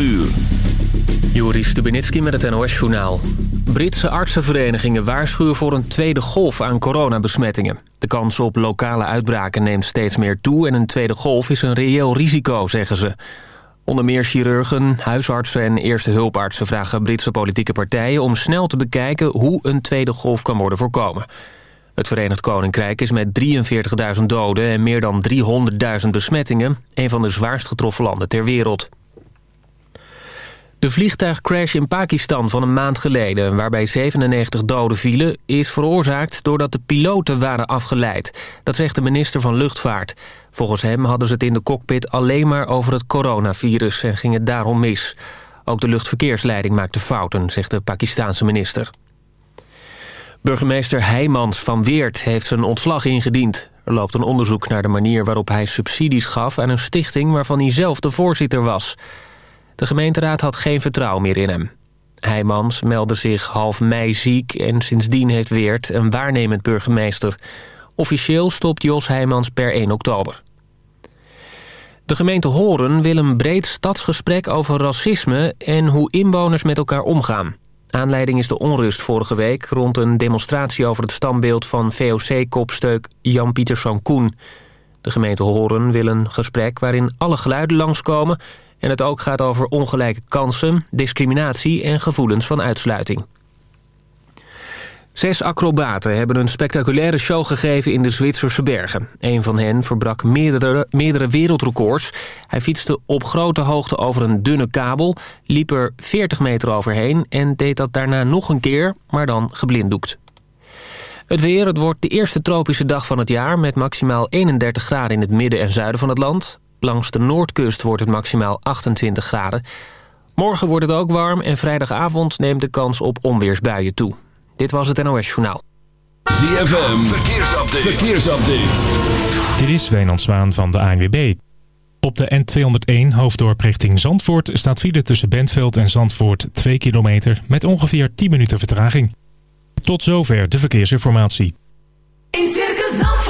uur. Joris met het NOS-journaal. Britse artsenverenigingen waarschuwen voor een tweede golf aan coronabesmettingen. De kans op lokale uitbraken neemt steeds meer toe... en een tweede golf is een reëel risico, zeggen ze. Onder meer chirurgen, huisartsen en eerste hulpartsen... vragen Britse politieke partijen om snel te bekijken... hoe een tweede golf kan worden voorkomen. Het Verenigd Koninkrijk is met 43.000 doden... en meer dan 300.000 besmettingen... een van de zwaarst getroffen landen ter wereld. De vliegtuigcrash in Pakistan van een maand geleden... waarbij 97 doden vielen, is veroorzaakt doordat de piloten waren afgeleid. Dat zegt de minister van Luchtvaart. Volgens hem hadden ze het in de cockpit alleen maar over het coronavirus... en ging het daarom mis. Ook de luchtverkeersleiding maakte fouten, zegt de Pakistanse minister. Burgemeester Heijmans van Weert heeft zijn ontslag ingediend. Er loopt een onderzoek naar de manier waarop hij subsidies gaf... aan een stichting waarvan hij zelf de voorzitter was... De gemeenteraad had geen vertrouwen meer in hem. Heijmans meldde zich half mei ziek en sindsdien heeft Weert een waarnemend burgemeester. Officieel stopt Jos Heijmans per 1 oktober. De gemeente Horen wil een breed stadsgesprek over racisme... en hoe inwoners met elkaar omgaan. Aanleiding is de onrust vorige week... rond een demonstratie over het standbeeld van VOC-kopsteuk Jan Pieterszoon Koen. De gemeente Horen wil een gesprek waarin alle geluiden langskomen en het ook gaat over ongelijke kansen, discriminatie en gevoelens van uitsluiting. Zes acrobaten hebben een spectaculaire show gegeven in de Zwitserse bergen. Een van hen verbrak meerdere, meerdere wereldrecords. Hij fietste op grote hoogte over een dunne kabel, liep er 40 meter overheen... en deed dat daarna nog een keer, maar dan geblinddoekt. Het weer, het wordt de eerste tropische dag van het jaar... met maximaal 31 graden in het midden en zuiden van het land. Langs de noordkust wordt het maximaal 28 graden. Morgen wordt het ook warm en vrijdagavond neemt de kans op onweersbuien toe. Dit was het NOS Journaal. ZFM, verkeersupdate. verkeersupdate. Dit is Wijnand Zwaan van de ANWB. Op de N201 hoofddorp richting Zandvoort staat file tussen Bentveld en Zandvoort 2 kilometer met ongeveer 10 minuten vertraging. Tot zover de verkeersinformatie. In Circus Zandvoort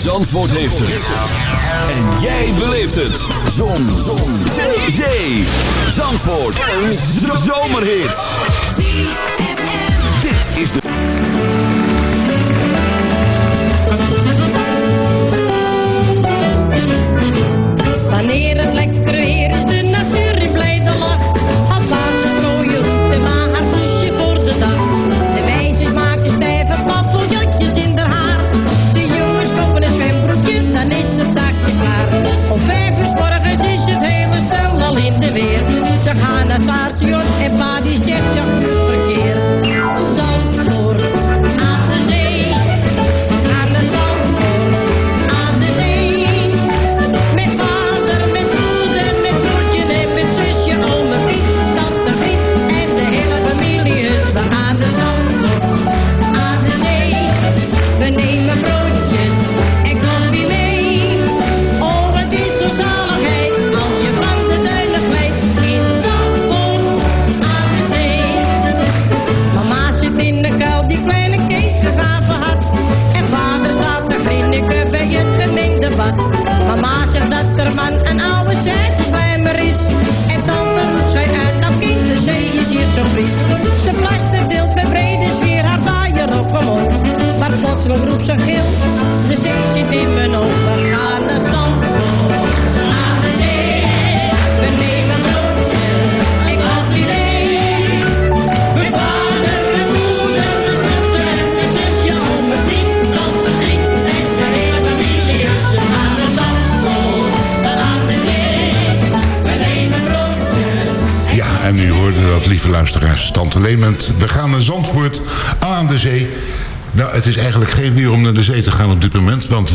Zandvoort heeft het. En jij beleeft het. Zon. Zon. Zee. Zee. Zandvoort. Een zomerhit. Dit is de... Wanneer het lekker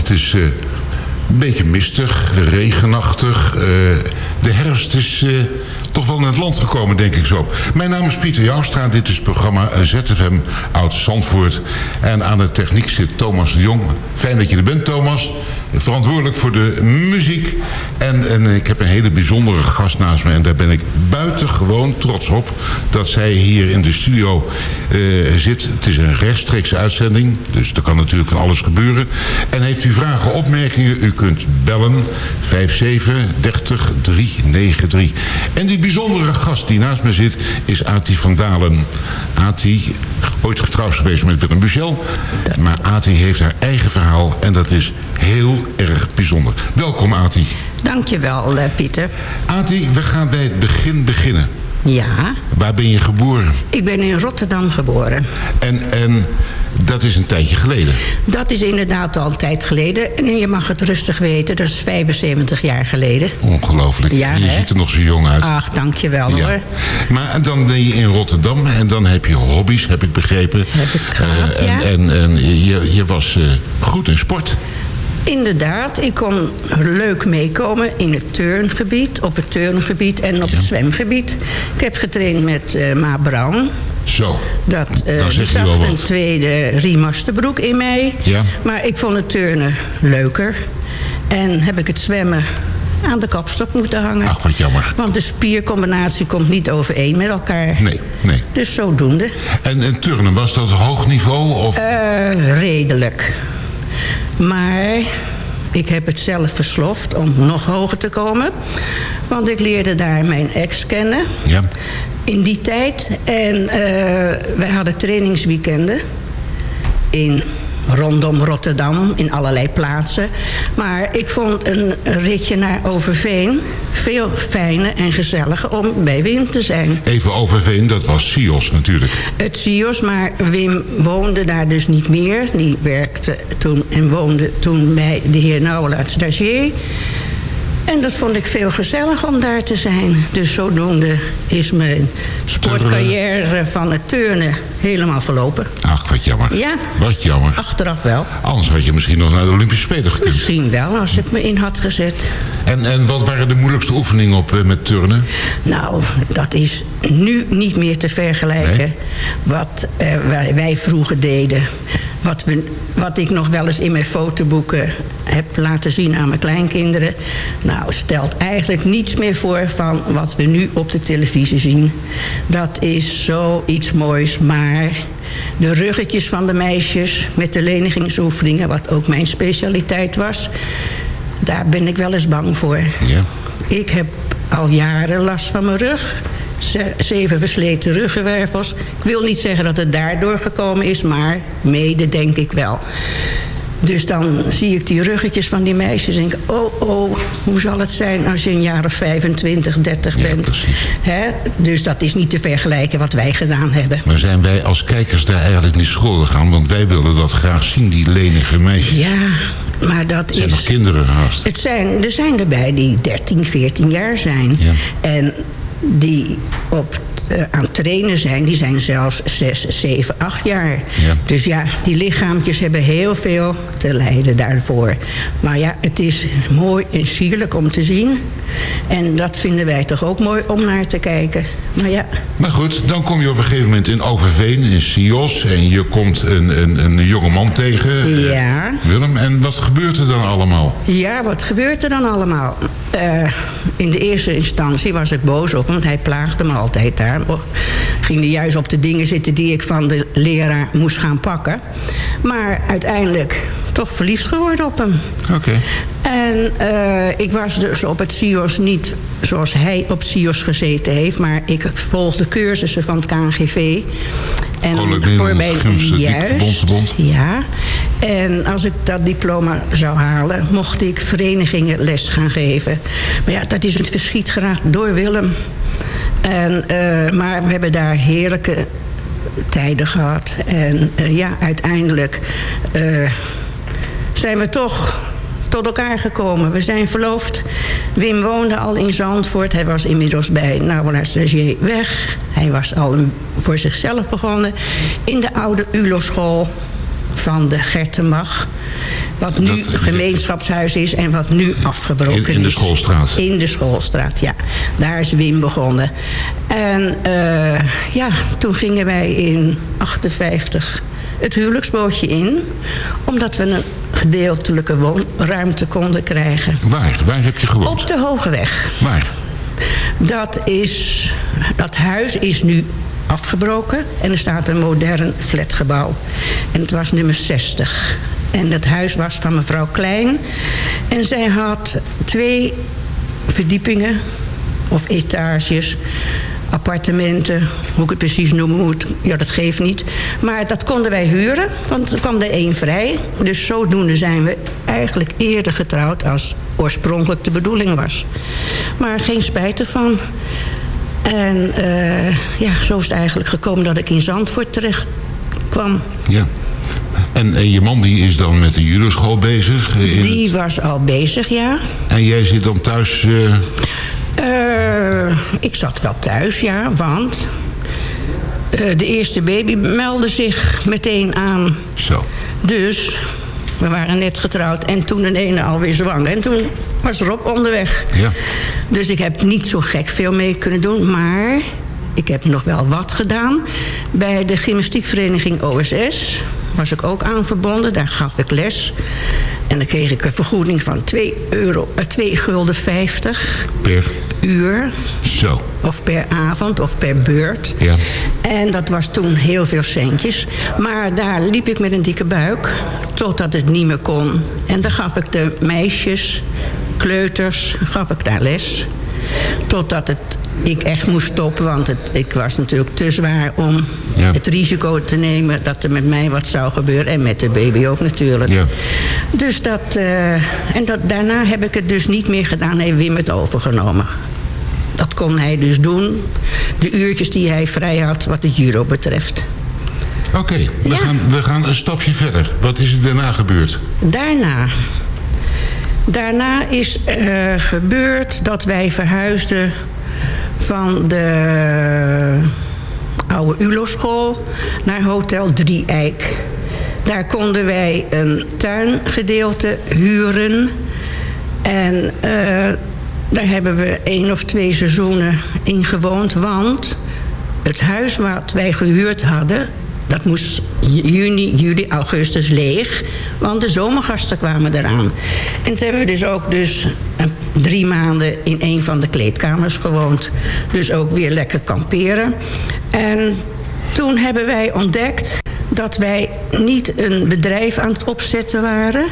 het is... eh, een beetje mistig, regenachtig. eh, de herfst is eh, toch wel in het land gekomen, denk ik zo. Mijn naam is Pieter Joustra. Dit is het programma ZFM Oud Zandvoort. En aan de techniek zit Thomas de Jong. Fijn dat je er bent, Thomas. Verantwoordelijk voor de muziek. En, en ik heb een hele bijzondere gast naast me. En daar ben ik buitengewoon trots op. Dat zij hier in de studio eh, zit. Het is een rechtstreekse uitzending. Dus er kan natuurlijk van alles gebeuren. En heeft u vragen, opmerkingen? U kunt bellen. 57 30 393. En die bijzondere gast die naast me zit is Ati van Dalen. Ati, ooit getrouwd geweest met Willem Buchel. Maar Ati heeft haar eigen verhaal. En dat is heel erg bijzonder. Welkom Ati. Dankjewel, eh, Pieter. Ati, we gaan bij het begin beginnen. Ja, Waar ben je geboren? ik ben in Rotterdam geboren. En, en dat is een tijdje geleden. Dat is inderdaad al een tijd geleden. En je mag het rustig weten, dat is 75 jaar geleden. Ongelooflijk. Ja, je hè? ziet er nog zo jong uit. Ach, dankjewel Ja. hoor. Maar dan ben je in Rotterdam en dan heb je hobby's, heb ik begrepen. Heb ik gehad, Eh, en, ja. en, en je, je was eh, goed in sport. Inderdaad, ik kon leuk meekomen in het turngebied, op het turngebied en op Ja. het zwemgebied. Ik heb getraind met eh Ma Brown. Zo. Dat, eh Dan die zegt u wel zag een tweede Riemasterbroek in mij. Ja. Maar ik vond het turnen leuker. En heb ik het zwemmen aan de kapstok moeten hangen. Ach, wat jammer. Want de spiercombinatie komt niet overeen met elkaar. Nee, nee. Dus zodoende. En, en turnen, was dat hoog niveau? Of? Eh, redelijk. Maar ik heb het zelf versloft om nog hoger te komen. Want ik leerde daar mijn ex kennen. ja. In die tijd. En eh, wij hadden trainingsweekenden. In rondom Rotterdam, in allerlei plaatsen. Maar ik vond een ritje naar Overveen veel fijner en gezelliger om bij Wim te zijn. Even Overveen, dat was Sios natuurlijk. Het CIOS, maar Wim woonde daar dus niet meer. Die werkte toen en woonde toen bij de heer Nouwelaerts Dagier. En dat vond ik veel gezellig om daar te zijn. Dus zodoende is mijn sportcarrière van het turnen helemaal verlopen. Ach, wat jammer. Ja. Wat jammer. Achteraf wel. Anders had je misschien nog naar de Olympische Spelen gekund. Misschien wel, als ik me in had gezet. En, en wat waren de moeilijkste oefeningen op, eh, met turnen? Nou, dat is nu niet meer te vergelijken. Nee? Wat eh, wij, wij vroeger deden. Wat, we, wat ik nog wel eens in mijn fotoboeken heb laten zien aan mijn kleinkinderen. Nou, stelt eigenlijk niets meer voor van wat we nu op de televisie zien. Dat is zoiets moois, maar de ruggetjes van de meisjes met de lenigingsoefeningen... wat ook mijn specialiteit was, daar ben ik wel eens bang voor. Ja. Ik heb al jaren last van mijn rug. Ze- Zeven versleten ruggenwervels. Ik wil niet zeggen dat het daardoor gekomen is, maar mede denk ik wel. Dus dan zie ik die ruggetjes van die meisjes en denk ik... oh, oh, hoe zal het zijn als je een jaar of 25, 30 Ja, bent. Hè? Dus dat is niet te vergelijken wat wij gedaan hebben. Maar zijn wij als kijkers daar eigenlijk niet schuldig aan? Want wij willen dat graag zien, die lenige meisjes. Ja, maar dat zijn is... nog kinderen haast. Het zijn, er zijn erbij die 13, 14 jaar zijn. Ja. En die op, eh, aan het trainen zijn, die zijn zelfs 6, 7, 8 jaar. Ja. Dus ja, die lichaampjes hebben heel veel te lijden daarvoor. Maar ja, het is mooi en sierlijk om te zien. En dat vinden wij toch ook mooi om naar te kijken. Maar ja, Maar goed, dan kom je op een gegeven moment in Overveen, in Sios... en je komt een, een, een jonge man tegen, eh, Ja. Willem. En wat gebeurt er dan allemaal? Ja, wat gebeurt er dan allemaal? Eh, in de eerste instantie was ik boos op hem, want hij plaagde me altijd daar. Ging hij juist op de dingen zitten die ik van de leraar moest gaan pakken. Maar uiteindelijk toch verliefd geworden op hem. Oké. En eh, ik was dus op het CIOS niet zoals hij op CIOS gezeten heeft... maar ik volgde cursussen van het KNGV. En Nederlands Gymnastiek juist, ja. En als ik dat diploma zou halen, mocht ik verenigingen les gaan geven. Maar ja, dat is het verschiet geraakt door Willem. En, eh, maar we hebben daar heerlijke tijden gehad. En eh, ja, uiteindelijk eh, zijn we toch tot elkaar gekomen. We zijn verloofd. Wim woonde al in Zandvoort. Hij was inmiddels bij Nabola Stagier weg. Hij was al voor zichzelf begonnen. In de oude ULO-school van de Gertenbach. Wat nu Dat- gemeenschapshuis is en wat nu afgebroken In- in de is. Schoolstraat. In de schoolstraat, ja. Daar is Wim begonnen. En eh, ja, toen gingen wij in 58 het huwelijksbootje in. Omdat we een gedeeltelijke woonruimte konden krijgen. Waar? Waar heb je gewoond? Op de Hogeweg. Waar? Dat, is, dat huis is nu afgebroken en er staat een modern flatgebouw. En het was nummer 60. En het huis was van mevrouw Klein. En zij had twee verdiepingen of etages, appartementen, hoe ik het precies noemen moet, ja, dat geeft niet. Maar dat konden wij huren, want er kwam er één vrij. Dus zodoende zijn we eigenlijk eerder getrouwd als oorspronkelijk de bedoeling was. Maar geen spijt ervan. En eh, ja, zo is het eigenlijk gekomen dat ik in Zandvoort terecht kwam. Ja. En, en je man die is dan met de judoschool bezig. eh, Die het- was al bezig, ja. En jij zit dan thuis... eh, Eh, ik zat wel thuis, ja, want eh, de eerste baby meldde zich meteen aan. zo. Dus we waren net getrouwd en toen een ene alweer zwanger. En toen was Rob onderweg. Ja. Dus ik heb niet zo gek veel mee kunnen doen, maar ik heb nog wel wat gedaan. Bij de gymnastiekvereniging OSS was ik ook aan verbonden. Daar gaf ik les. En dan kreeg ik een vergoeding van 2, euro, eh, 2 gulden 50 Per... uur. Zo. Of per avond of per beurt. Ja. En dat was toen heel veel centjes. Maar daar liep ik met een dikke buik. Totdat het niet meer kon. En dan gaf ik de meisjes, kleuters, gaf ik daar les. Totdat het, ik echt moest stoppen. Want het, ik was natuurlijk te zwaar om Ja. het risico te nemen... dat er met mij wat zou gebeuren. En met de baby ook natuurlijk. Ja. Dus dat... eh, en dat, daarna heb ik het dus niet meer gedaan. Heeft Wim het overgenomen. Dat kon hij dus doen. De uurtjes die hij vrij had wat het judo betreft. Oké, we, Ja. gaan, we gaan een stapje verder. Wat is er daarna gebeurd? Daarna. Daarna is eh, gebeurd dat wij verhuisden van de oude ULO-school naar Hotel Drieijk. Daar konden wij een tuingedeelte huren. En eh, daar hebben we één of twee seizoenen in gewoond. Want het huis wat wij gehuurd hadden... dat moest juni, juli, augustus leeg. Want de zomergasten kwamen eraan. En toen hebben we dus ook dus een, drie maanden in een van de kleedkamers gewoond. Dus ook weer lekker kamperen. En toen hebben wij ontdekt dat wij niet een bedrijf aan het opzetten waren...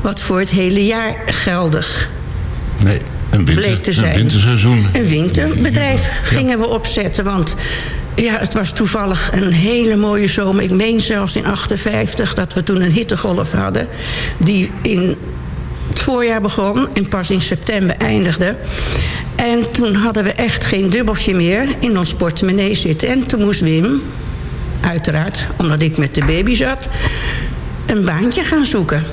wat voor het hele jaar geldig Nee, een, winter, bleek te een zijn. winterseizoen. Een winterbedrijf gingen we opzetten. Want ja, het was toevallig een hele mooie zomer. Ik meen zelfs in 58 dat we toen een hittegolf hadden. Die in het voorjaar begon en pas in september eindigde. En toen hadden we echt geen dubbeltje meer in ons portemonnee zitten. En toen moest Wim, uiteraard, omdat ik met de baby zat... een baantje gaan zoeken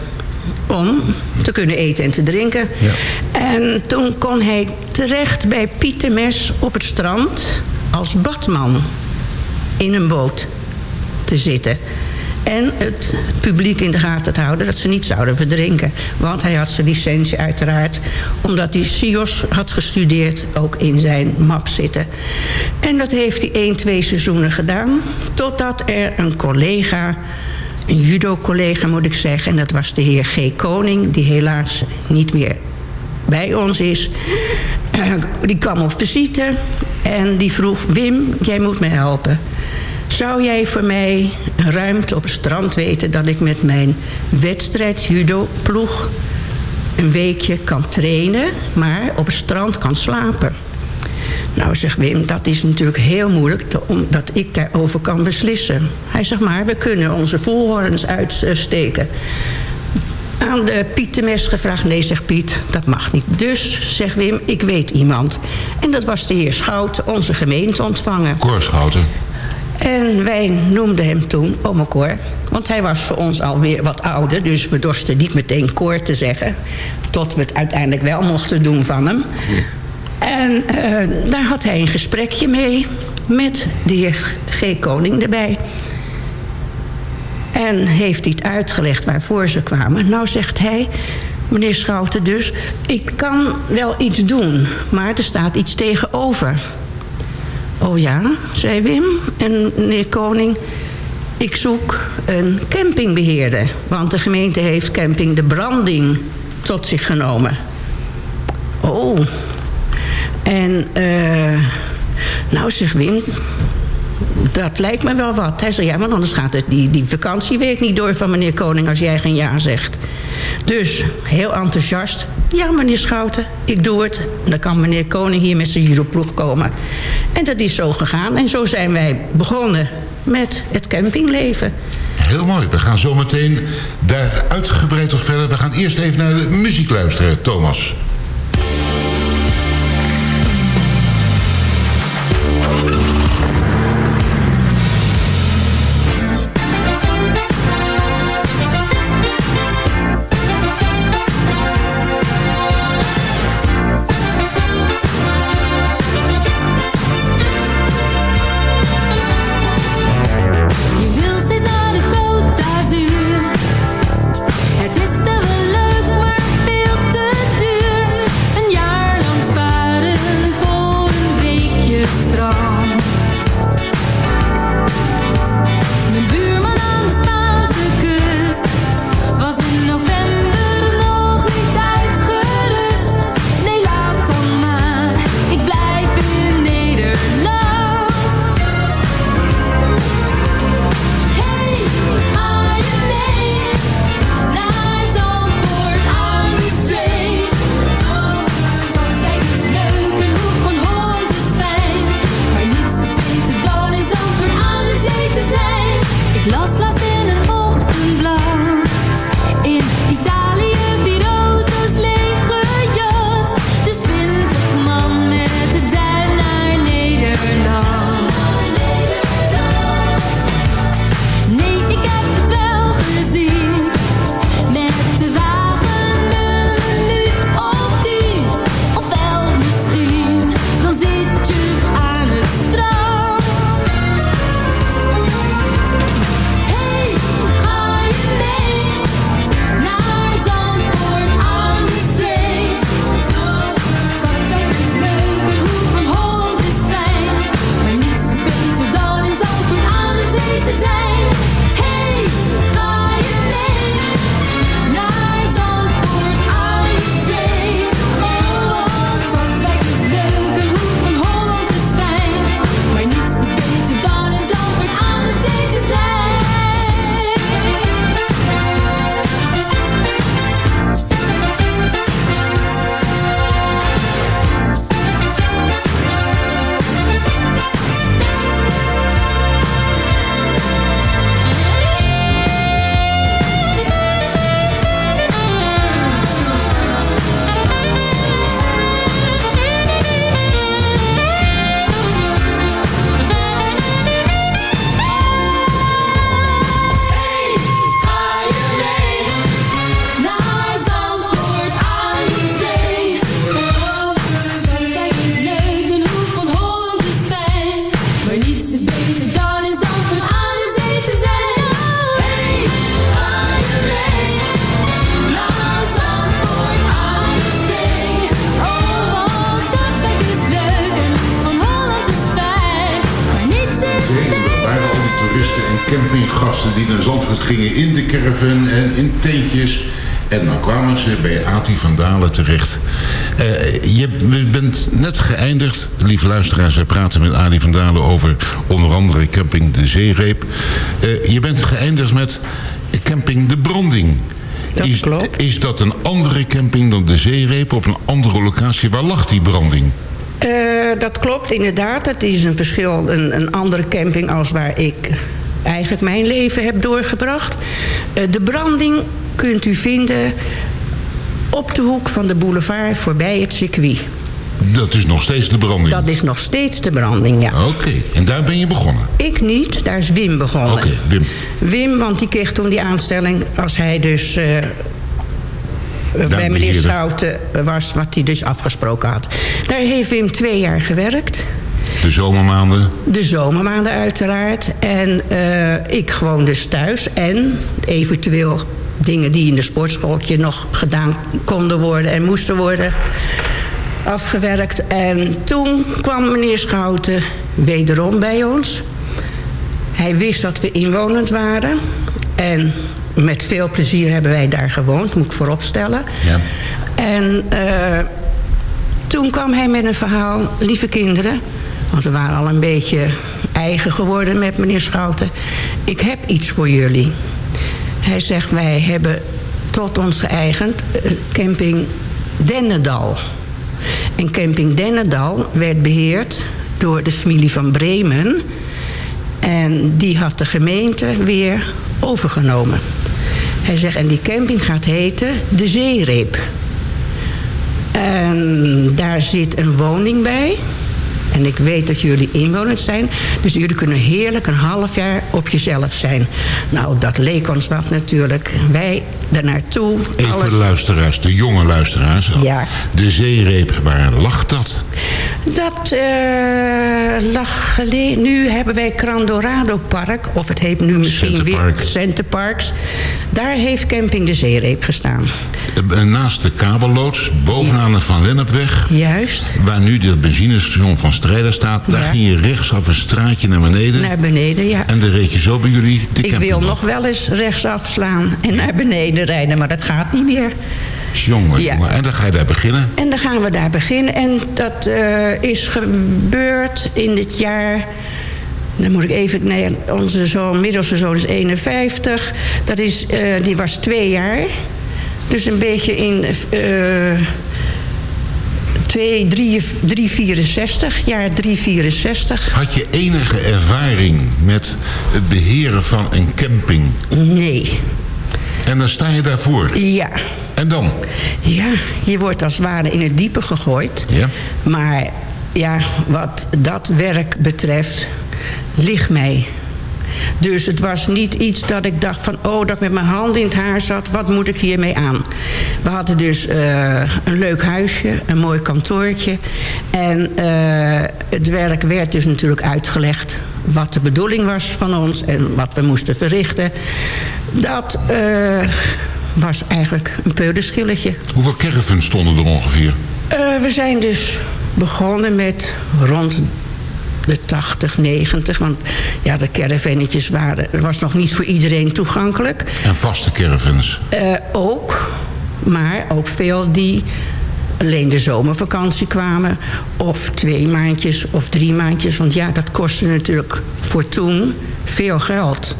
om te kunnen eten en te drinken. Ja. En toen kon hij terecht bij Pieter Mes op het strand... als badman in een boot te zitten. En het publiek in de gaten te houden dat ze niet zouden verdrinken. Want hij had zijn licentie uiteraard, omdat hij SIOS had gestudeerd... ook in zijn map zitten. En dat heeft hij één, twee seizoenen gedaan... totdat er een collega een judo-collega moet ik zeggen. En dat was de heer G. Koning, die helaas niet meer bij ons is. Eh, die kwam op visite en die vroeg... Wim, jij moet me helpen. Zou jij voor mij ruimte op het strand weten... dat ik met mijn wedstrijd judo-ploeg een weekje kan trainen... maar op het strand kan slapen? Nou, zegt Wim, dat is natuurlijk heel moeilijk omdat ik daarover kan beslissen. Hij zegt maar, we kunnen onze voelhorens uitsteken. Aan de Piet de Mes gevraagd, nee, zegt Piet, dat mag niet. Dus, zegt Wim, ik weet iemand. En dat was de heer Schout, onze gemeente ontvangen. Cor Schouten. En wij noemden hem toen Ome Cor. Want hij was voor ons alweer wat ouder. Dus we dorsten niet meteen koor te zeggen. Tot we het uiteindelijk wel mochten doen van hem. En eh, daar had hij een gesprekje mee. Met de heer G. Koning erbij. En heeft hij het uitgelegd waarvoor ze kwamen. Nou zegt hij, meneer Schouten dus... ik kan wel iets doen, maar er staat iets tegenover. Oh ja, zei Wim. En meneer Koning, ik zoek een campingbeheerder. Want de gemeente heeft camping De Branding tot zich genomen. Oh. En, eh nou zeg Wim, dat lijkt me wel wat. Hij zei, ja, want anders gaat het die, die vakantieweek niet door van meneer Koning als jij geen ja zegt. Dus, heel enthousiast. Ja, meneer Schouten, ik doe het. Dan kan meneer Koning hier met zijn juroploeg komen. En dat is zo gegaan. En zo zijn wij begonnen met het campingleven. Heel mooi. We gaan zo meteen daar uitgebreid op verder. We gaan eerst even naar de muziek luisteren, Thomas. Terecht. Eh, je bent net geëindigd, lieve luisteraars, wij praten met Adi van Dalen over onder andere camping De Zeereep. Eh, je bent geëindigd met camping De Branding. Dat is, klopt. is dat een andere camping dan De Zeereep op een andere locatie? Waar lag die branding? Eh, dat klopt inderdaad. Het is een verschil, een, een andere camping als waar ik eigenlijk mijn leven heb doorgebracht. Eh, de branding kunt u vinden op de hoek van de boulevard voorbij het circuit. Dat is nog steeds de branding. Dat is nog steeds de branding, ja. Oké, en daar ben je begonnen. Ik niet, daar is Wim begonnen. Oké, Wim. Wim, want die kreeg toen die aanstelling als hij dus... eh, bij meneer. Schouten was, wat hij dus afgesproken had. Daar heeft Wim twee jaar gewerkt. De zomermaanden. De zomermaanden uiteraard. En eh, ik gewoon dus thuis. En eventueel dingen die in de sportschooltje nog gedaan konden worden en moesten worden afgewerkt. En toen kwam meneer Schouten wederom bij ons. Hij wist dat we inwonend waren. En met veel plezier hebben wij daar gewoond, moet ik vooropstellen. Ja. En eh, toen kwam hij met een verhaal, lieve kinderen... want we waren al een beetje eigen geworden met meneer Schouten. Ik heb iets voor jullie. Hij zegt, wij hebben tot ons geëigend eh, camping Dennendal. En camping Dennendal werd beheerd door de familie van Bremen... En die had de gemeente weer overgenomen. Hij zegt, en die camping gaat heten De Zeereep. En daar zit een woning bij. En ik weet dat jullie inwoners zijn. Dus jullie kunnen heerlijk een half jaar op jezelf zijn. Nou, dat leek ons wat natuurlijk. Wij daar naartoe. Even voor de luisteraars, de jonge luisteraars. Ja. De zeereep, waar lag dat? Dat eh, lag geleden. Nu hebben wij Crandorado Park. Of het heet nu misschien weer Centerparks. Daar heeft Camping de Zeereep gestaan. Eh, Naast de kabelloods, bovenaan de Van Lennepweg... Juist. waar nu het benzinestation van Strijder staat... daar Ja. ging je rechtsaf een straatje naar beneden... Naar beneden, ja. en dan reed je zo bij jullie de Ik wil nog wel eens rechtsaf slaan en naar beneden rijden, maar dat gaat niet meer. Jongen, Ja. jongen. En dan ga je daar beginnen. En dan gaan we daar beginnen. En dat eh, is gebeurd in het jaar... Dan moet ik even... Nee, onze zoon, middelste zoon is 51. Dat is, eh, die was twee jaar. Dus een beetje in... eh 2, 3, 364, jaar 364. Had je enige ervaring met het beheren van een camping? Nee. En dan sta je daarvoor. Ja. En dan? Ja, je wordt als het ware in het diepe gegooid. Ja. Maar ja, wat dat werk betreft, ligt mij. Dus het was niet iets dat ik dacht van... oh, dat ik met mijn handen in het haar zat, wat moet ik hiermee aan? We hadden dus eh, een leuk huisje, een mooi kantoortje. En eh, het werk werd dus natuurlijk uitgelegd... wat de bedoeling was van ons en wat we moesten verrichten. Dat eh, was eigenlijk een peulenschilletje. Hoeveel caravans stonden er ongeveer? Eh, we zijn dus begonnen met rond de 80, 90. Want ja, de caravannetjes waren, was nog niet voor iedereen toegankelijk. En vaste caravans. Eh, ook, maar ook veel die alleen de zomervakantie kwamen. Of twee maandjes of drie maandjes. Want ja, dat kostte natuurlijk voor toen veel geld.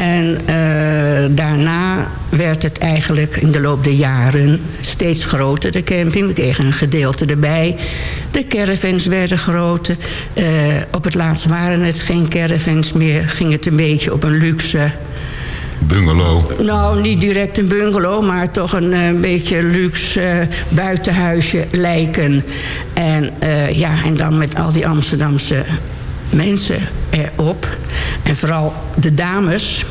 En eh, daarna werd het eigenlijk in de loop der jaren steeds groter, de camping. We kregen een gedeelte erbij. De caravans werden groter. Eh, op het laatst waren het geen caravans meer. Ging het een beetje op een luxe... Bungalow. Nou, niet direct een bungalow, maar toch een eh, beetje luxe buitenhuisje lijken. En ja, en dan met al die Amsterdamse mensen erop. En vooral de dames.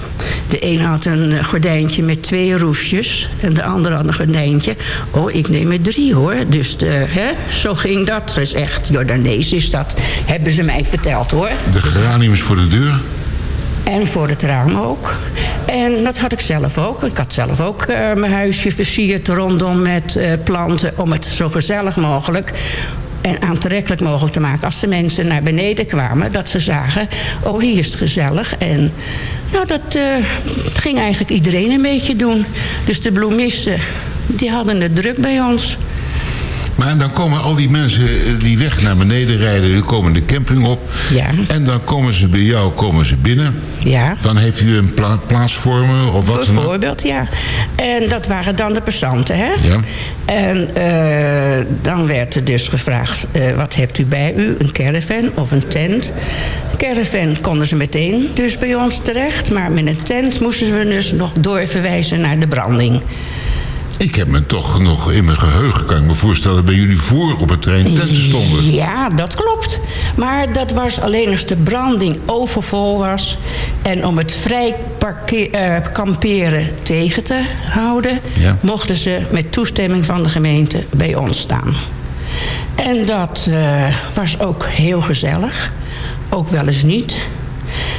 De een had een gordijntje met twee roesjes. En de andere had een gordijntje. Oh, ik neem er drie hoor. Dus de, hè, zo ging dat. Dat is echt Jordanees is dat. Hebben ze mij verteld hoor. De geraniums voor de deur. En voor het raam ook. En dat had ik zelf ook. Ik had zelf ook eh, mijn huisje versierd rondom met eh, planten... om het zo gezellig mogelijk en aantrekkelijk mogelijk te maken... als de mensen naar beneden kwamen, dat ze zagen... oh, hier is het gezellig. En nou, dat, eh, ging eigenlijk iedereen een beetje doen. Dus de bloemisten, die hadden het druk bij ons. Maar dan komen al die mensen eh, die weg naar beneden rijden... die komen de camping op. Ja. En dan komen ze bij jou komen ze binnen. Ja. Dan heeft u een pla plaats voor me of wat dan. Bijvoorbeeld, ja. En dat waren dan de passanten, hè? Ja. En eh, dan werd er dus gevraagd, eh, wat hebt u bij u? Een caravan of een tent? Caravan konden ze meteen dus bij ons terecht. Maar met een tent moesten we dus nog doorverwijzen naar de branding. Ik heb me toch nog in mijn geheugen, kan ik me voorstellen... bij jullie voor op het trein tenten stonden. Ja, dat klopt. Maar dat was alleen als de branding overvol was. En om het vrij parke- eh, kamperen tegen te houden... Ja. mochten ze met toestemming van de gemeente bij ons staan. En dat eh, was ook heel gezellig. Ook wel eens niet.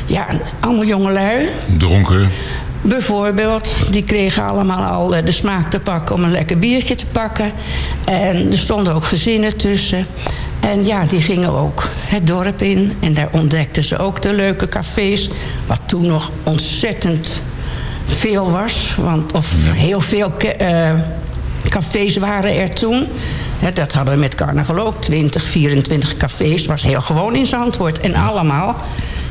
Ja, allemaal jongelui. Dronken. Bijvoorbeeld, die kregen allemaal al eh, de smaak te pakken om een lekker biertje te pakken. En er stonden ook gezinnen tussen. En ja, die gingen ook het dorp in. En daar ontdekten ze ook de leuke cafés. Wat toen nog ontzettend veel was. Want, of heel veel eh, cafés waren er toen. Dat hadden we met carnaval ook. 20, 24 cafés. was heel gewoon in Zandvoort. En allemaal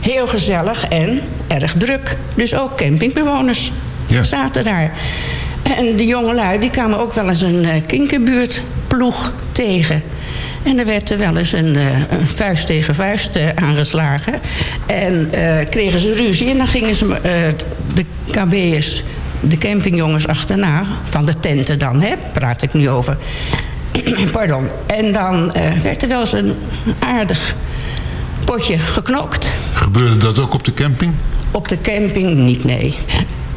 heel gezellig en erg druk. Dus ook campingbewoners Ja. zaten daar. En de jongelui die kwamen ook wel eens een uh, kinkerbuurtploeg tegen. En er werd er wel eens een, eh, een vuist tegen vuist eh, aangeslagen. En eh, kregen ze ruzie en dan gingen ze eh, de KB'ers, de campingjongens achterna... van de tenten dan, hè, praat ik nu over. Pardon. En dan eh, werd er wel eens een aardig potje geknokt. Gebeurde dat ook op de camping? Op de camping niet, nee.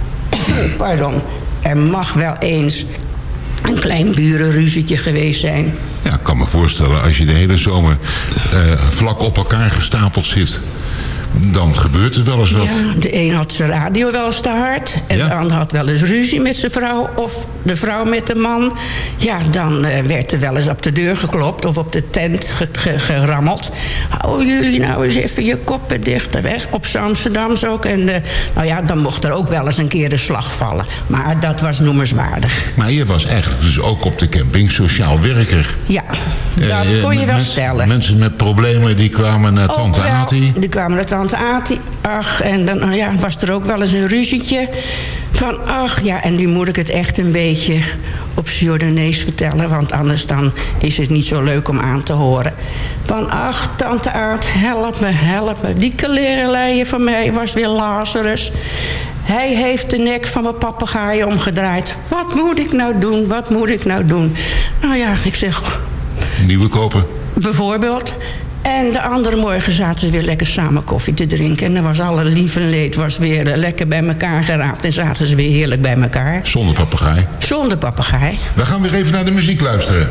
Pardon. Er mag wel eens een klein burenruzietje geweest zijn. Ja, ik kan me voorstellen, als je de hele zomer eh, vlak op elkaar gestapeld zit... dan gebeurt er wel eens wat. Ja, de een had zijn radio wel eens te hard. En Ja. de ander had wel eens ruzie met zijn vrouw. Of de vrouw met de man. Ja, dan eh, werd er wel eens op de deur geklopt. Of op de tent ge- ge- gerammeld. Hou jullie nou eens even je koppen dichter weg. Op Amsterdams ook. En eh, nou ja, dan mocht er ook wel eens een keer de slag vallen. Maar dat was noemenswaardig. Maar je was eigenlijk dus ook op de camping sociaal werker. Ja, dat Eh, kon je wel stellen. Mensen met problemen die kwamen naar tante Ati. Die kwamen naar tante Ati. Ach, en dan nou ja, was er ook wel eens een ruzietje. Van ach, ja, en nu moet ik het echt een beetje op Jordanees vertellen. Want anders dan is het niet zo leuk om aan te horen. Van ach, tante Aart, help me, help me. Die kalerenleier van mij was weer Lazarus. Hij heeft de nek van mijn papegaai omgedraaid. Wat moet ik nou doen? Wat moet ik nou doen? Nou ja, ik zeg, Nieuwe kopen. Bijvoorbeeld. En de andere morgen zaten ze weer lekker samen koffie te drinken. En dan was alle lief en leed was weer eh, lekker bij elkaar geraapt. En zaten ze weer heerlijk bij elkaar. Zonder papegaai. Zonder papegaai. We gaan weer even naar de muziek luisteren.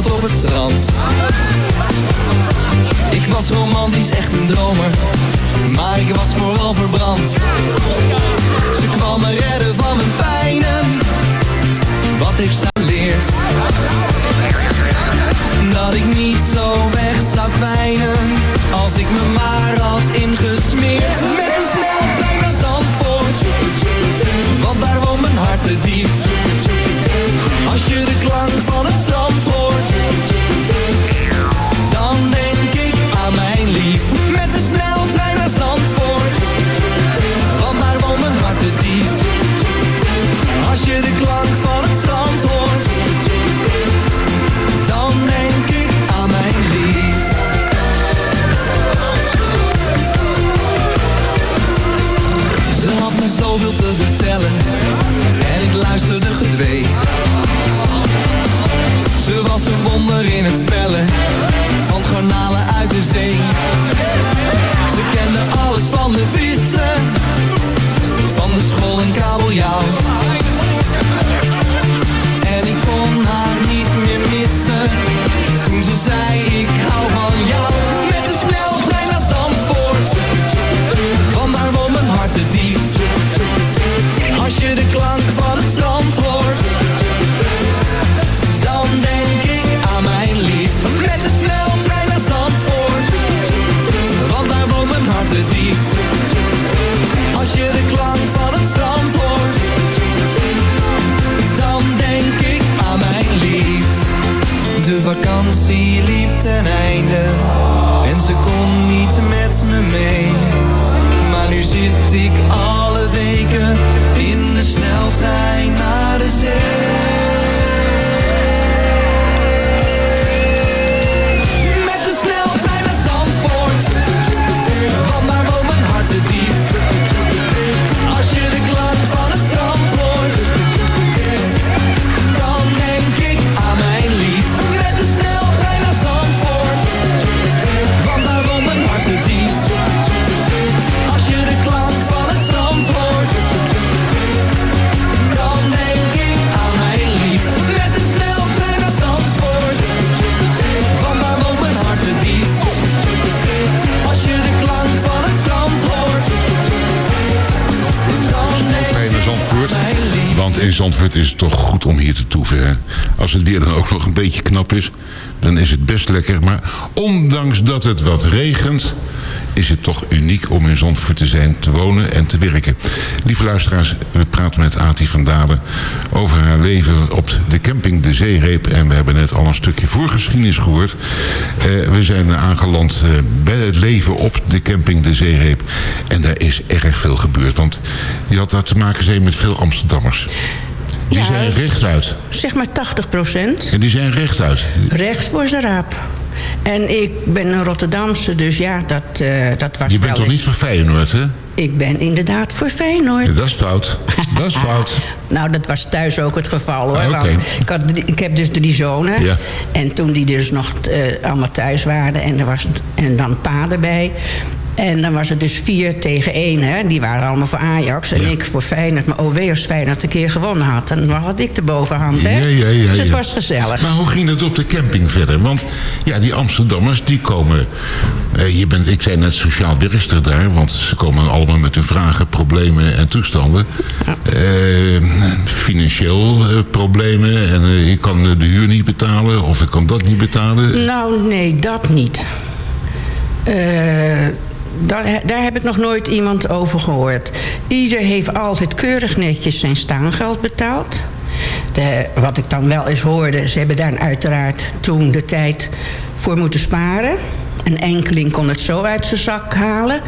Op het strand. Ik was romantisch echt een dromer Maar ik was vooral verbrand. Ze kwam me redden van mijn pijnen. Wat heeft ze geleerd? Dat ik niet zo weg zou kwijnen Als ik me maar had ingesmeerd. Met een sneltrein naar Zandvoort Want daar woont mijn hart te diep Als je de klank vakantie liep ten einde Zandvoort is het toch goed om hier te toeven. Als het weer dan ook nog een beetje knap is, dan is het best lekker. Maar ondanks dat het wat regent, is het toch uniek om in Zandvoort te zijn, te wonen en te werken. Lieve luisteraars, we praten met Ati van Dalen over haar leven op de camping De Zeereep. En we hebben net al een stukje voorgeschiedenis gehoord. Eh, we zijn aangeland eh, bij het leven op de camping De Zeereep. En daar is erg veel gebeurd. Want je had daar te maken zijn met veel Amsterdammers. Die Ja, zijn rechtuit. Zeg maar 80 procent. En die zijn rechtuit. Recht voor zijn raap. En ik ben een Rotterdamse, dus ja, dat, eh, dat was Je bent toch eens- niet voor Feyenoord, hè? Ik ben inderdaad voor Feyenoord. Ja, dat is fout. Dat is fout. Nou, dat was thuis ook het geval hoor. Ah. Want ik, had, ik heb dus drie zonen. Ja. En toen die dus nog eh, allemaal thuis waren. En, er was, en dan pa erbij. En dan was het dus vier tegen één. Hè? Die waren allemaal voor Ajax. En Ja. ik voor Feyenoord. Maar OW als Feyenoord een keer gewonnen had. Dan had ik de bovenhand. Hè? Ja, ja, ja, dus het was gezellig. Maar hoe ging het op de camping verder? Want ja, die Amsterdammers, die komen... eh, je bent, ik zei net sociaal werkster daar, want ze komen allemaal met hun vragen, problemen en toestanden. Eh, financieel eh, problemen en ik kan de huur niet betalen of ik kan dat niet betalen. Nou, nee, dat niet. Eh, daar, daar heb ik nog nooit iemand over gehoord. Ieder heeft altijd keurig netjes zijn staangeld betaald. De, wat ik dan wel eens hoorde, ze hebben daar uiteraard toen de tijd voor moeten sparen. Een enkeling kon het zo uit zijn zak halen.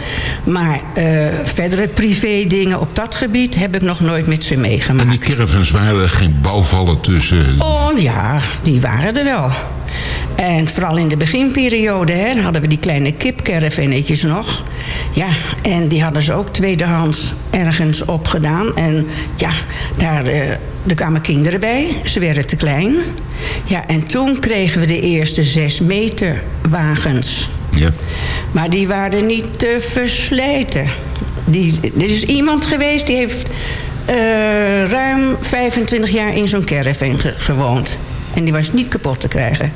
Maar eh, verdere privé dingen op dat gebied heb ik nog nooit met ze meegemaakt. En die caravans waren er geen bouwvallen tussen. Oh ja, die waren er wel. En vooral in de beginperiode hè, hadden we die kleine kipcaravannetjes nog. Ja, en die hadden ze ook tweedehands ergens opgedaan. En ja, daar, eh, er kwamen kinderen bij. Ze werden te klein. Ja, en toen kregen we de eerste zes meter wagens. Ja. Maar die waren niet te verslijten. Die, er is iemand geweest die heeft eh, ruim 25 jaar in zo'n caravan ge- gewoond. En die was niet kapot te krijgen.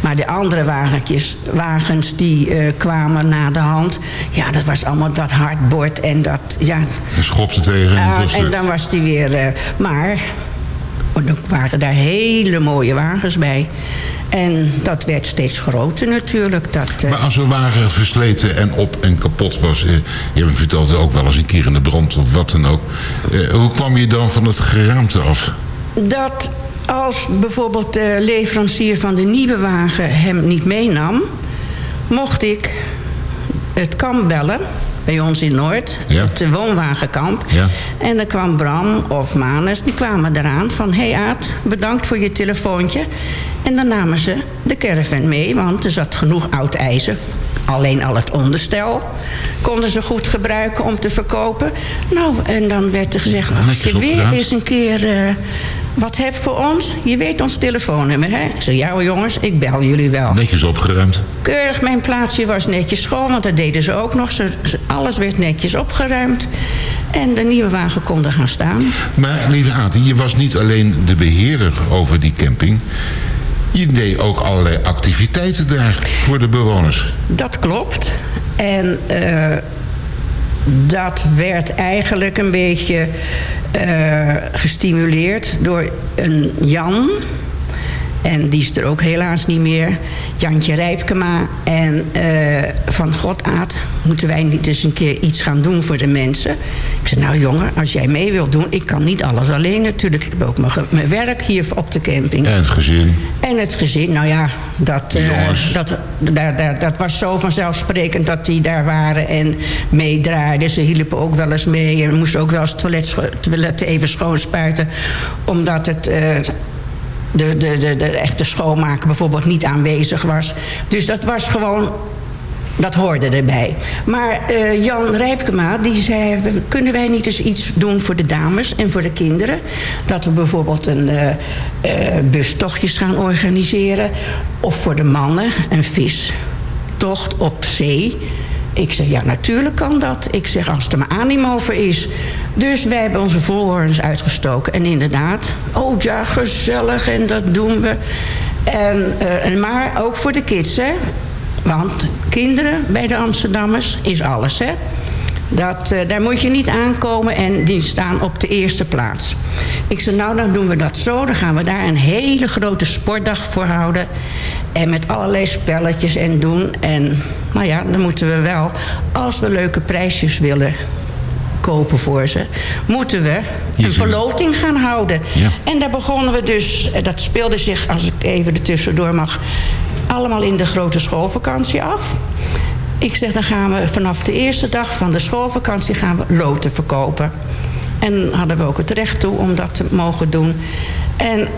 Maar de andere wagentjes, wagens die eh, kwamen na de hand... ja, dat was allemaal dat hardbord en dat... Ja, En schopte tegen en Ah, en stuk. dan was die weer... eh, maar oh, er waren daar hele mooie wagens bij. En dat werd steeds groter natuurlijk. Dat, eh, Maar als een wagen versleten en op en kapot was... Eh, je hebt verteld ook wel eens een keer in de brand of wat dan ook. Eh, hoe kwam je dan van het geraamte af? dat als bijvoorbeeld de leverancier van de nieuwe wagen hem niet meenam... mocht ik het kamp bellen bij ons in Noord, Ja. het woonwagenkamp. Ja. En dan kwam Bram of Manus, die kwamen eraan van... hé hey Aad, bedankt voor je telefoontje. En dan namen ze de caravan mee, want er zat genoeg oud ijzer. Alleen al het onderstel konden ze goed gebruiken om te verkopen. Nou, en dan werd er gezegd, als je weer eens een keer eh, wat hebt voor ons... je weet ons telefoonnummer, hè? Ik zei, ja hoor, jongens, ik bel jullie wel. Netjes opgeruimd. Keurig, mijn plaatsje was netjes schoon, want dat deden ze ook nog. Ze, ze- alles werd netjes opgeruimd. En de nieuwe wagen konden gaan staan. Maar lieve Ati, je was niet alleen de beheerder over die camping. Je deed ook allerlei activiteiten daar voor de bewoners. Dat klopt. En eh, dat werd eigenlijk een beetje eh, gestimuleerd door een Jan. En die is er ook helaas niet meer. Jantje Rijpkema. En eh, van Godaard moeten wij niet eens een keer iets gaan doen voor de mensen. Ik zei, nou jongen, als jij mee wilt doen... ik kan niet alles alleen natuurlijk. Ik heb ook mijn, werk hier op de camping. En het gezin. En het gezin, nou ja, dat, jongens. dat, daar, daar, dat was zo vanzelfsprekend dat die daar waren en meedraaiden. Ze hielpen ook wel eens mee en moesten ook wel eens het toilet, toilet even schoonspuiten. Omdat het... eh, de, de, de, de echte schoonmaker bijvoorbeeld niet aanwezig was. Dus dat was gewoon dat hoorde erbij. Maar eh, Jan Rijpkema die zei... kunnen wij niet eens iets doen voor de dames en voor de kinderen? Dat we bijvoorbeeld een eh eh, bustochtjes gaan organiseren. Of voor de mannen een vistocht op zee. Ik zeg, ja, natuurlijk kan dat. Ik zeg, als er maar animo voor is. Dus wij hebben onze voorhorens uitgestoken. En inderdaad, oh ja, gezellig en dat doen we. En, eh, en maar ook voor de kids, hè. Want kinderen bij de Amsterdammers is alles, hè. Dat, eh, daar moet je niet aankomen en die staan op de eerste plaats. Ik zei, nou dan doen we dat zo. Dan gaan we daar een hele grote sportdag voor houden. En met allerlei spelletjes en doen. En nou ja, dan moeten we wel, als we leuke prijsjes willen kopen voor ze... moeten we een verloting gaan houden. Ja. En daar begonnen we dus... eh, Dat speelde zich, als ik even er tussendoor mag... allemaal in de grote schoolvakantie af. Ik zeg, dan gaan we vanaf de eerste dag van de schoolvakantie... gaan we loten verkopen. En hadden we ook het recht toe om dat te mogen doen. En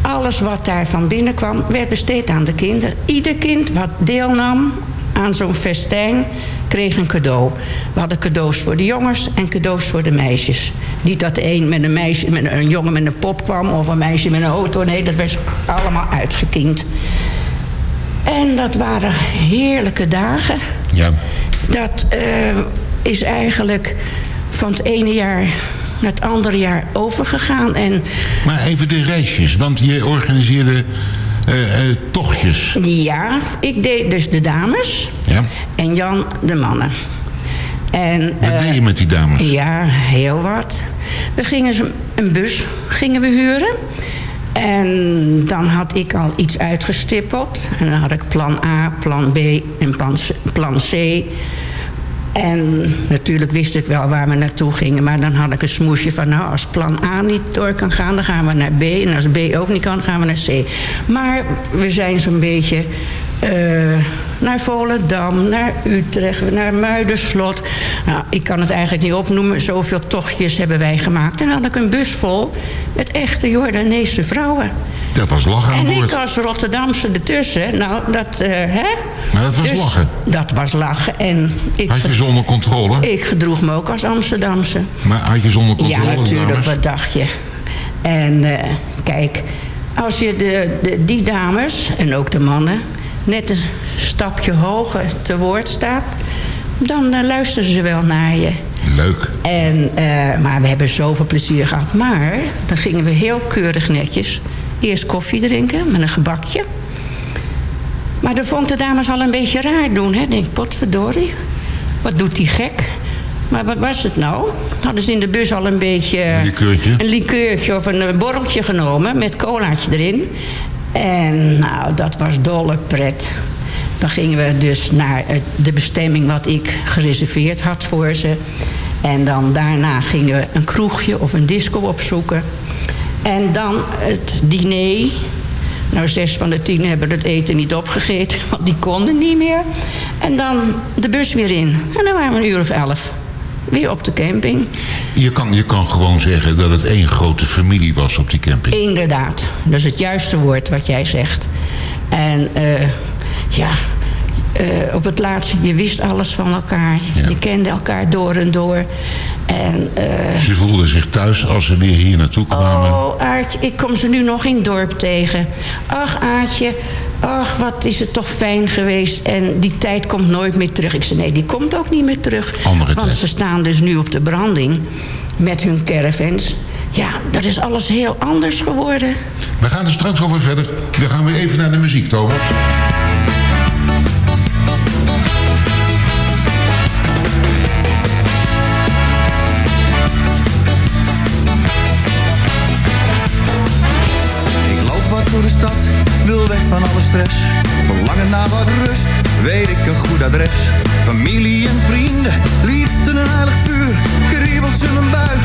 alles wat daar van binnenkwam, werd besteed aan de kinderen. Ieder kind wat deelnam aan zo'n festijn kreeg een cadeau. We hadden cadeaus voor de jongens en cadeaus voor de meisjes. Niet dat de een met een, meisje, met een jongen met een pop kwam... of een meisje met een auto. Nee, dat werd allemaal uitgekiend. En dat waren heerlijke dagen. Ja. Dat eh, is eigenlijk van het ene jaar naar het andere jaar overgegaan. En Maar even de reisjes, want je organiseerde eh, eh, tochtjes. ja, ik deed dus de dames Ja. en Jan de mannen. En, Wat eh, deed je met die dames? Ja, heel wat. We gingen een bus gingen we huren. En dan had ik al iets uitgestippeld. En dan had ik plan A, plan B en plan C. Plan C. En natuurlijk wist ik wel waar we naartoe gingen. Maar dan had ik een smoesje van... nou, als plan A niet door kan gaan, dan gaan we naar B. En als B ook niet kan, gaan we naar C. Maar we zijn zo'n beetje... eh, naar Volendam, naar Utrecht, naar Muiderslot. Nou, ik kan het eigenlijk niet opnoemen. Zoveel tochtjes hebben wij gemaakt. En dan had ik een bus vol met echte Jordaanese vrouwen. Dat was lachen aan En boord. ik als Rotterdamse ertussen. Nou, dat, eh, hè? Maar dat was Dus lachen. Dat was lachen. En ik, Had je ze onder controle? ik gedroeg me ook als Amsterdamse. Maar had je ze onder Ja, controle, natuurlijk, dames? wat dacht je? En eh, kijk, als je de, de, die dames, en ook de mannen... net een stapje hoger te woord staat... dan eh, luisteren ze wel naar je. Leuk. En, maar we hebben zoveel plezier gehad. Maar dan gingen we heel keurig netjes... eerst koffie drinken met een gebakje... Maar dat vond de dames al een beetje raar doen. Hè? Ik denk, potverdorie, wat doet die gek? Maar wat was het nou? Hadden ze in de bus al een beetje... Een likeurtje? Een likeurtje of een borreltje genomen met colaatje erin. En nou, dat was dolle pret. Dan gingen we dus naar de bestemming wat ik gereserveerd had voor ze. En dan daarna gingen we een kroegje of een disco opzoeken. En dan het diner. Nou, zes van de tien hebben het eten niet opgegeten, want die konden niet meer. En dan de bus weer in. En dan waren we een uur of elf. Weer op de camping. Je kan, je kan gewoon zeggen dat het één grote familie was op die camping. Inderdaad, dat is het juiste woord wat jij zegt. En eh, ja, eh, op het laatste, je wist alles van elkaar. Ja. Je kende elkaar door en door. En eh, Ze voelden zich thuis als ze weer hier naartoe kwamen. Oh, Aartje, ik kom ze nu nog in het dorp tegen. Ach, Aartje, ach, wat is het toch fijn geweest. En die tijd komt nooit meer terug. Ik zei, nee, die komt ook niet meer terug. Andere Want tijd. ze staan dus nu op de branding met hun caravans. Ja, dat is alles heel anders geworden. We gaan er straks over verder. We gaan weer even naar de muziek, Thomas. Huis. Verlangen naar wat rust, weet ik een goed adres. Familie en vrienden, liefde en heilig vuur. Kriebels in mijn buik,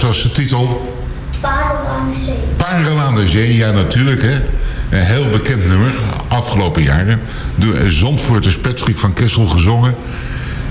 Wat, was de titel? Parel aan de zee. Parel aan de Zee, ja natuurlijk hè. Een heel bekend nummer, afgelopen jaren. Door Zandvoorters Patrick van Kessel gezongen.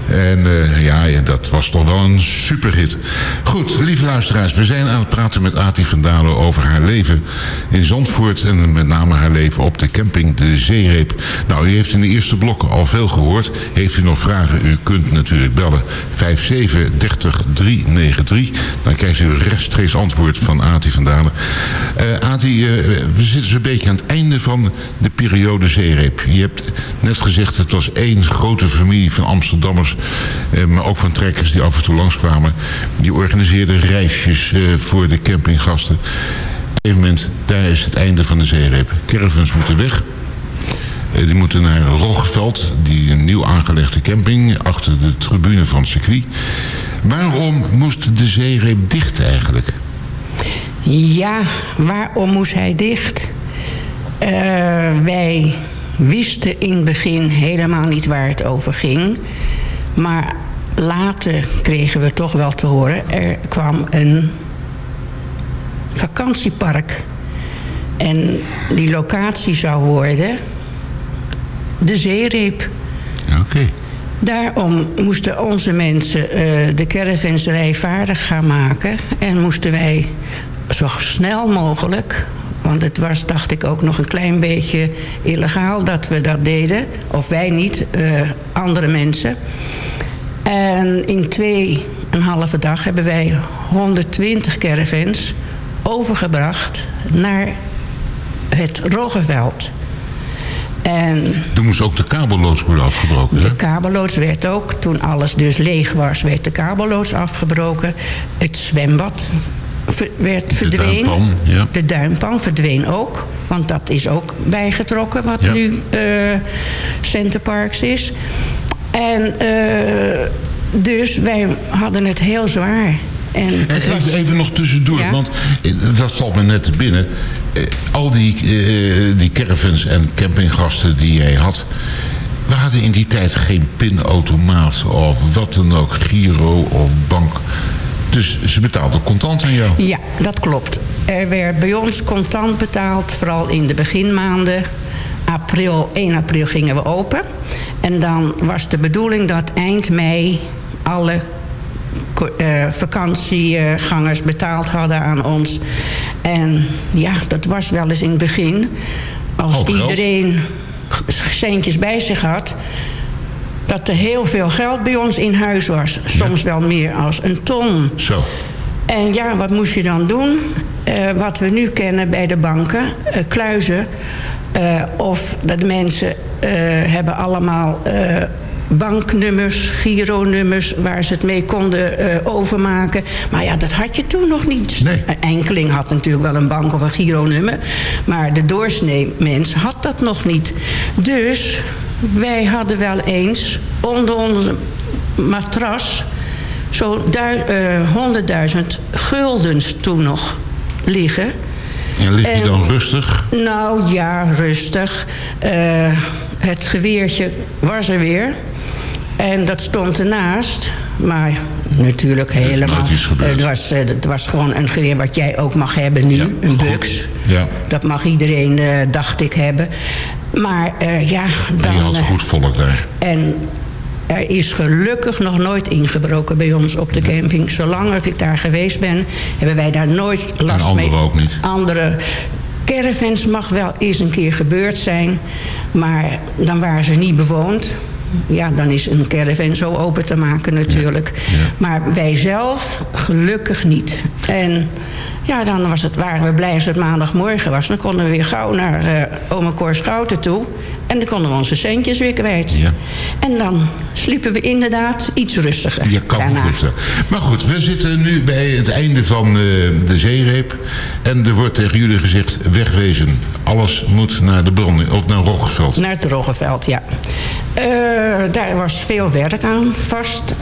En eh, ja, dat was toch wel een superhit. Goed, lieve luisteraars, we zijn aan het praten met Ati van Dalen over haar leven in Zandvoort. En met name haar leven op de camping De Zeereep. Nou, u heeft in de eerste blokken al veel gehoord. Heeft u nog vragen? U kunt natuurlijk bellen. 57 30 393. Dan krijgt u rechtstreeks antwoord van Ati van Dalen. Eh Ati, eh, we zitten zo'n beetje aan het einde van de periode Zeereep. Je hebt net gezegd, het was één grote familie van Amsterdammers maar ook van trekkers die af en toe langskwamen. Die organiseerden reisjes eh, voor de campinggasten. Op een gegeven moment, daar is het einde van de zeereep. Caravans moeten weg. Eh, die moeten naar Roggeveld, die een nieuw aangelegde camping achter de tribune van het circuit. Waarom moest de zeereep dicht eigenlijk? Ja, waarom moest hij dicht? Eh, wij wisten in het begin helemaal niet waar het over ging. Maar later kregen we toch wel te horen... er kwam een vakantiepark. En die locatie zou worden de zeereep. Oké. Daarom moesten onze mensen eh, de caravans rijvaardig gaan maken. En moesten wij zo snel mogelijk... want het was, dacht ik, ook nog een klein beetje illegaal dat we dat deden. Of wij niet, eh, andere mensen. En in twee een halve dag hebben wij 120 caravans overgebracht naar het Roggeveld. En Toen moest ook de kabelloods worden afgebroken. hè? de kabelloods werd ook, toen alles dus leeg was, werd de kabelloods afgebroken. Het zwembad werd verdween. duimpan, ja. De duimpan verdween ook. Want dat is ook bijgetrokken, wat Ja. nu eh Centerparks is. En eh, dus wij hadden het heel zwaar. En het was, even, even nog tussendoor, Ja. want eh, dat valt me net te binnen. Eh, al die, die caravans en campinggasten die jij had... we hadden in die tijd geen pinautomaat of wat dan ook, giro of bank. Dus ze betaalden contant aan jou. Ja, dat klopt. Er werd bij ons contant betaald, vooral in de beginmaanden. April, 1 april gingen we open. En dan was de bedoeling dat eind mei alle eh, vakantiegangers betaald hadden aan ons. En ja, dat was wel eens in het begin. Als iedereen centjes bij zich had dat er heel veel geld bij ons in huis was. Soms wel meer als een ton. Zo. En ja, wat moest je dan doen? Eh, wat we nu kennen bij de banken, eh, kluizen. Eh, of dat de mensen eh, hebben allemaal eh, banknummers, gironummers... waar ze het mee konden overmaken. Maar ja, dat had je toen nog niet. Nee. Een enkeling had natuurlijk wel een bank of een gironummer. Maar de doorsnee mens had dat nog niet. Dus wij hadden wel eens onder onze matras zo'n dui- eh, 100.000 guldens toen nog liggen. En lig je En- dan rustig? Nou ja, rustig. Eh, het geweertje was er weer. En dat stond ernaast. Maar natuurlijk helemaal... Het was, eh, het was gewoon een geweer wat jij ook mag hebben nu. Ja, een bux. Ja. Dat mag iedereen, eh, dacht ik, hebben. Maar ja, dan... En je had goed volk daar. en er is gelukkig nog nooit ingebroken bij ons op de camping. Zolang ik daar geweest ben, hebben wij daar nooit last mee. anderen ook niet. Andere caravans mag wel eens een keer gebeurd zijn. Maar dan waren ze niet bewoond. Ja, dan is een caravan zo open te maken natuurlijk. Maar wij zelf gelukkig niet. En ja, dan was het, waren we blij als het maandagmorgen was. Dan konden we weer gauw naar eh ome Cor Schouten toe. En dan konden we onze centjes weer kwijt. Ja. En dan sliepen we inderdaad iets rustiger. Je kan voorstellen. Maar goed, we zitten nu bij het einde van eh, de zeereep. En er wordt tegen jullie gezegd, wegwezen. Alles moet naar de bron, of naar Roggeveld. Naar het Roggeveld, ja. Eh, daar was veel werk aan vast.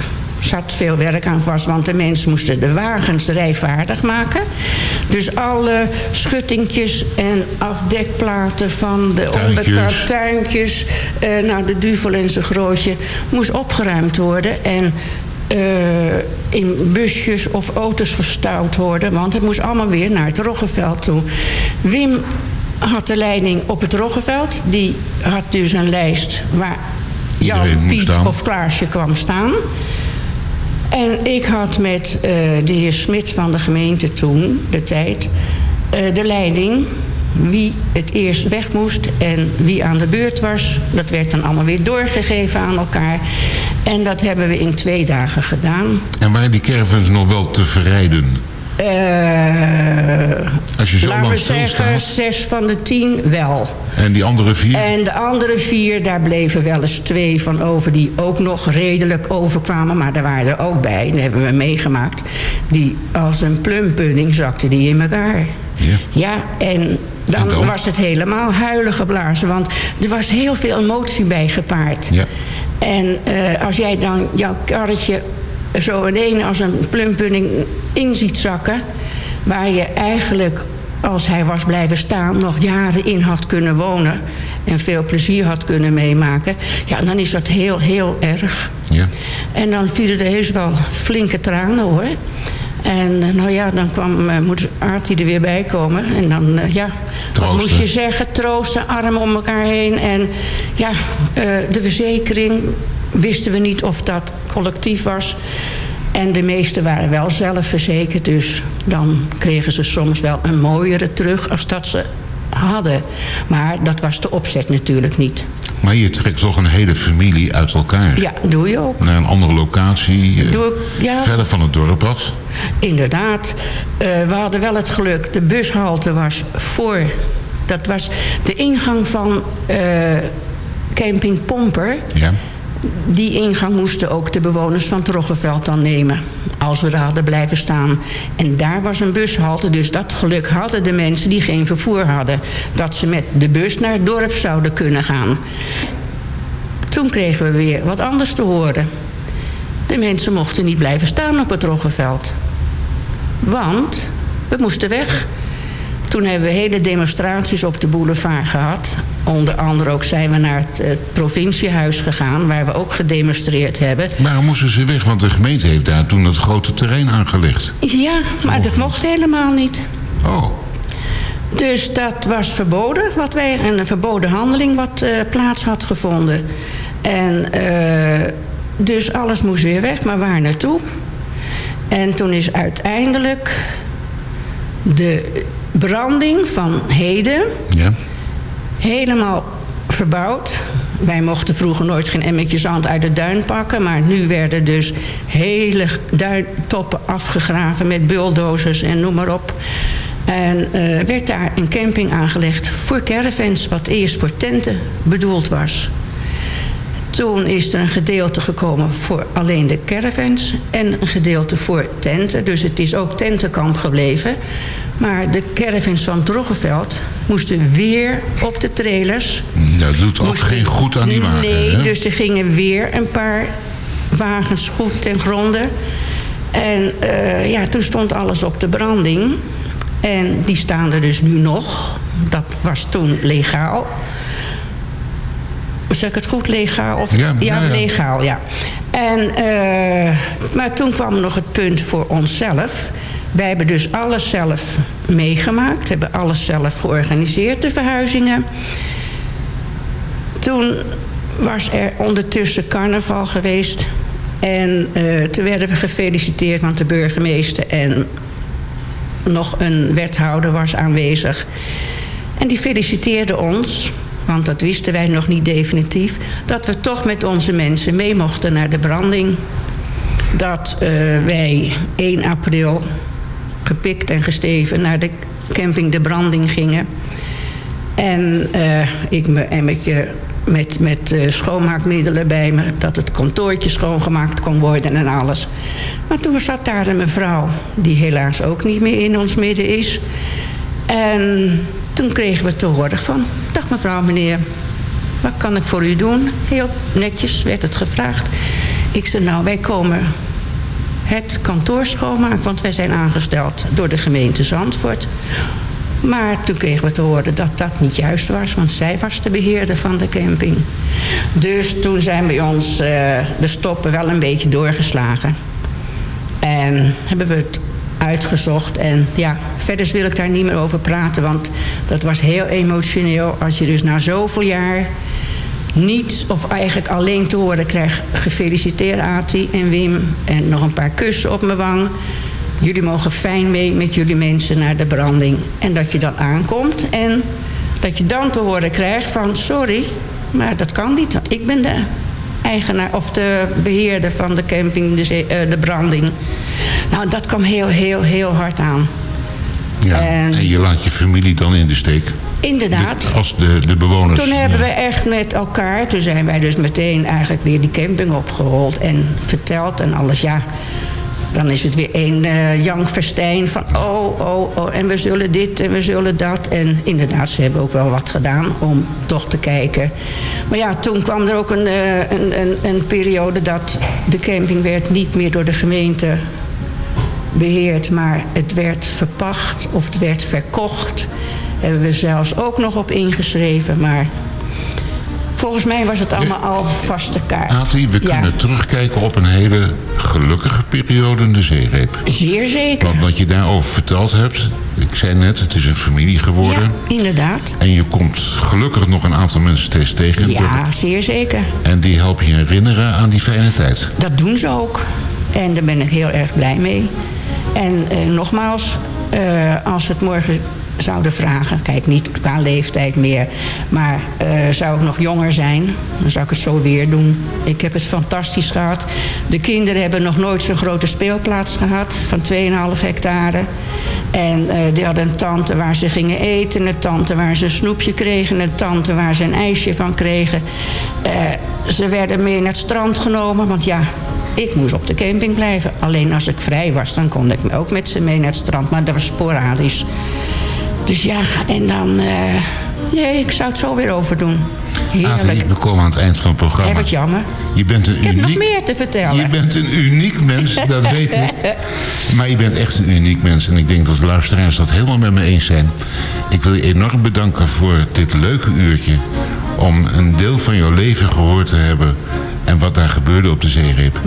Zat veel werk aan vast, want de mensen moesten de wagens rijvaardig maken. Dus alle schuttingjes en afdekplaten van de onderkant, tuintjes, eh, nou de duvel en zijn grootje, moest opgeruimd worden. En eh, in busjes of auto's gestouwd worden, want het moest allemaal weer naar het Roggeveld toe. Wim had de leiding op het Roggeveld. Die had dus een lijst waar Jan, Piet of Klaasje kwam staan. En ik had met eh, de heer Smit van de gemeente toen, de tijd, eh, de leiding. Wie het eerst weg moest en wie aan de beurt was. Dat werd dan allemaal weer doorgegeven aan elkaar. En dat hebben we in twee dagen gedaan. En waren die caravans nog wel te verrijden? Eh, Als je zo laten we zeggen, zes van de tien wel. En die andere vier? En de andere vier, daar bleven wel eens twee van over... die ook nog redelijk overkwamen, maar daar waren er ook bij. Dat hebben we meegemaakt. Die als een plumpudding zakte die in elkaar. Ja. Ja, en dan, was het helemaal huilen geblazen. Want er was heel veel emotie bij gepaard. Ja. En eh, als jij dan jouw karretje zo ineens als een plumpudding in ziet zakken... waar je eigenlijk, als hij was blijven staan... nog jaren in had kunnen wonen... en veel plezier had kunnen meemaken... ja, dan is dat heel, heel erg. Ja. En dan vielen er heus wel flinke tranen, hoor. En eh, nou ja, dan kwam, eh, moet Aartie er weer bij komen. En dan, eh, ja, wat moest je zeggen? Troosten, armen om elkaar heen. En ja, eh, de verzekering wisten we niet of dat collectief was. En de meesten waren wel zelf verzekerd. Dus dan kregen ze soms wel een mooiere terug als dat ze hadden. Maar dat was de opzet natuurlijk niet. Maar je trekt toch een hele familie uit elkaar. Ja, doe je ook. Naar een andere locatie. eh, Doe ik, ja. Verder van het dorp af. Inderdaad. Eh, we hadden wel het geluk. De bushalte was voor Dat was de ingang van eh, camping Pomper. Ja. Die ingang moesten ook de bewoners van Troggeveld dan nemen. Als we daar hadden blijven staan. En daar was een bushalte. Dus dat geluk hadden de mensen die geen vervoer hadden. Dat ze met de bus naar het dorp zouden kunnen gaan. Toen kregen we weer wat anders te horen. De mensen mochten niet blijven staan op het Roggeveld. Want we moesten weg. Toen hebben we hele demonstraties op de boulevard gehad. Onder andere ook zijn we naar het, eh, provinciehuis gegaan... waar we ook gedemonstreerd hebben. Waarom moesten ze weg? Want de gemeente heeft daar toen dat grote terrein aangelegd. Ja, maar dat mocht helemaal niet. Oh, Dus dat was verboden, wat wij, een verboden handeling wat eh, plaats had gevonden. En eh, dus alles moest weer weg, maar waar naartoe? En toen is uiteindelijk de branding van Heden ja. helemaal verbouwd. Wij mochten vroeger nooit geen emmertje zand uit de duin pakken... maar nu werden dus hele duintoppen afgegraven met bulldozers en noem maar op. En eh, werd daar een camping aangelegd voor caravans... wat eerst voor tenten bedoeld was. Toen is er een gedeelte gekomen voor alleen de caravans... en een gedeelte voor tenten. Dus het is ook tentenkamp gebleven. Maar de caravans van Droggeveld moesten weer op de trailers... Dat doet ook Moesten- geen goed aan die wagen. Nee, hè? dus er gingen weer een paar wagens goed ten gronde. En eh, ja, toen stond alles op de branding. En die staan er dus nu nog. Dat was toen legaal. Zeg ik het goed, legaal? Of, Ja, ja, ja. legaal, ja. En, eh, maar toen kwam nog het punt voor onszelf. Wij hebben dus alles zelf meegemaakt. Hebben alles zelf georganiseerd, de verhuizingen. Toen was er ondertussen carnaval geweest. En eh, toen werden we gefeliciteerd, want de burgemeester en nog een wethouder was aanwezig. En die feliciteerde ons, want dat wisten wij nog niet definitief... dat we toch met onze mensen mee mochten naar de branding. Dat eh, wij 1 april gepikt en gesteven naar de camping De Branding gingen... En eh, ik me emmertje met, met eh, schoonmaakmiddelen bij me. Dat het kantoortje schoongemaakt kon worden en alles. Maar toen zat daar een mevrouw die helaas ook niet meer in ons midden is. En toen kregen we te horen van... Mevrouw, meneer, wat kan ik voor u doen? Heel netjes werd het gevraagd. Ik zei, nou, wij komen het kantoor schoonmaken... want wij zijn aangesteld door de gemeente Zandvoort. Maar toen kregen we te horen dat dat niet juist was... want zij was de beheerder van de camping. Dus toen zijn bij ons eh, de stoppen wel een beetje doorgeslagen. En hebben we het uitgezocht. En ja, verder wil ik daar niet meer over praten... want dat was heel emotioneel als je dus na zoveel jaar niets of eigenlijk alleen te horen krijgt... gefeliciteerd Ati en Wim en nog een paar kussen op mijn wang... Jullie mogen fijn mee met jullie mensen naar de branding. En dat je dan aankomt en dat je dan te horen krijgt van... sorry, maar dat kan niet. Ik ben de eigenaar of de beheerder van de camping, de, zee- eh, de branding. Nou, dat kwam heel, heel, heel hard aan. Ja. En- En je laat je familie dan in de steek. Inderdaad. Als de, de bewoners. Toen hebben we echt met elkaar, toen zijn wij dus meteen eigenlijk weer die camping opgerold en verteld en alles. Ja, dan is het weer één eh jankfestijn van oh, oh, oh, en we zullen dit en we zullen dat. En inderdaad, ze hebben ook wel wat gedaan om toch te kijken. Maar ja, toen kwam er ook een, eh, een, een, een periode dat de camping werd niet meer door de gemeente beheerd, maar het werd verpacht of het werd verkocht. Hebben we zelfs ook nog op ingeschreven, maar volgens mij was het allemaal al vaste kaart. Ati, we Ja. kunnen terugkijken op een hele gelukkige periode in de zeereep. Zeer zeker. Want wat je daarover verteld hebt, ik zei net, het is een familie geworden. Ja, inderdaad. En je komt gelukkig nog een aantal mensen steeds tegen. Ja, zeer zeker. En die helpen je herinneren aan die fijne tijd. Dat doen ze ook. En daar ben ik heel erg blij mee. En eh, nogmaals, eh, als het morgen zouden vragen... kijk, niet qua leeftijd meer... maar eh, zou ik nog jonger zijn, dan zou ik het zo weer doen. Ik heb het fantastisch gehad. De kinderen hebben nog nooit zo'n grote speelplaats gehad... van 2,5 hectare. En eh, die hadden een tante waar ze gingen eten, een tante waar ze een snoepje kregen, een tante waar ze een ijsje van kregen. Eh, ze werden mee naar het strand genomen, want ja, ik moest op de camping blijven. Alleen als ik vrij was, dan kon ik ook met ze mee naar het strand, maar dat was sporadisch. Dus ja, en dan... eh, nee, ik zou het zo weer overdoen. Heerlijk. We komen aan het eind van het programma. Wat jammer. Je bent een Ik heb nog meer te vertellen. Je bent een uniek mens, dat weet ik. Maar je bent echt een uniek mens. En ik denk dat de luisteraars dat helemaal met me eens zijn. Ik wil je enorm bedanken voor dit leuke uurtje. Om een deel van jouw leven gehoord te hebben. En wat daar gebeurde op de zeereep.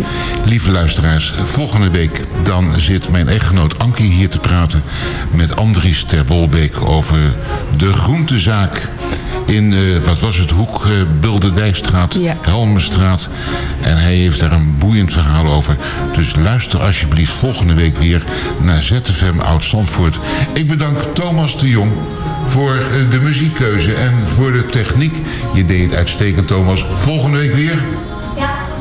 Lieve luisteraars, volgende week dan zit mijn echtgenoot Ankie hier te praten. Met Andries ter Wolbeek over de groentezaak in, eh, wat was het, Hoek, eh Bilderdijkstraat. En hij heeft daar een boeiend verhaal over. Dus luister alsjeblieft volgende week weer naar ZFM Oud-Zandvoort. Ik bedank Thomas de Jong voor eh, de muziekkeuze en voor de techniek. Je deed het uitstekend, Thomas. Volgende week weer?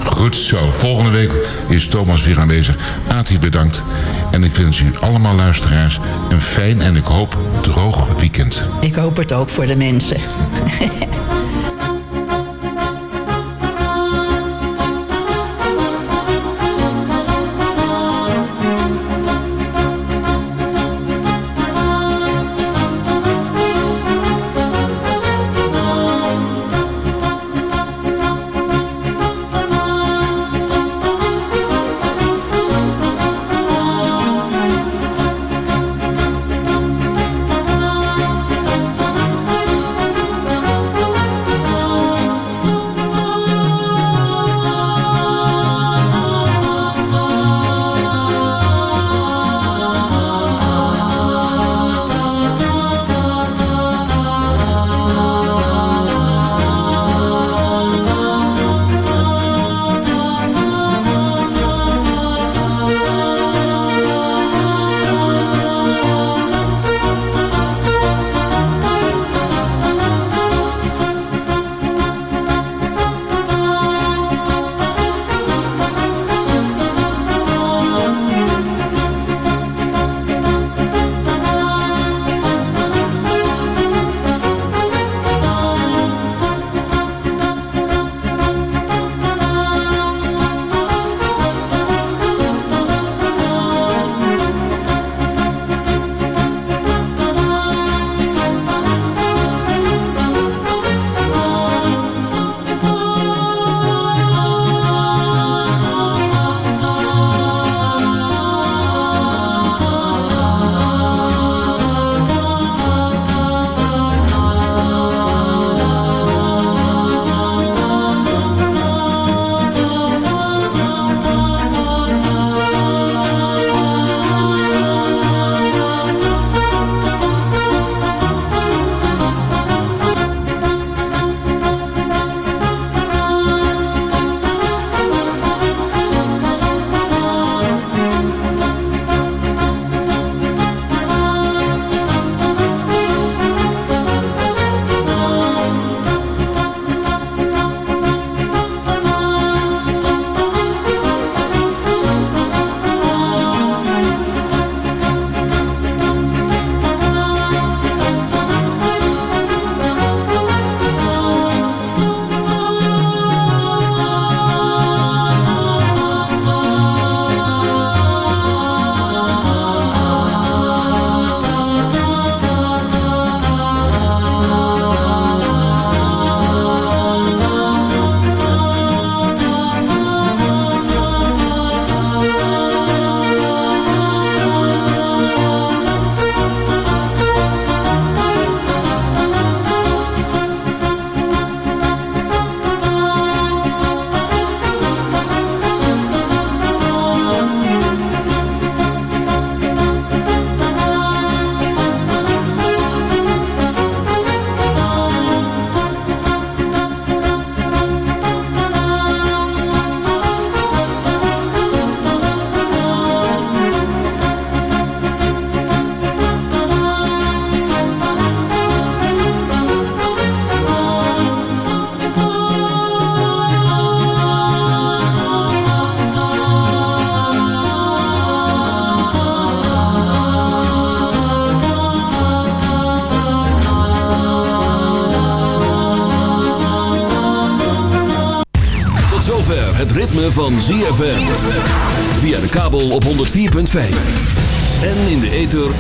Goed zo. Volgende week is Thomas weer aanwezig. Ati bedankt. En ik wens u allemaal luisteraars een fijn en ik hoop droog weekend. Ik hoop het ook voor de mensen.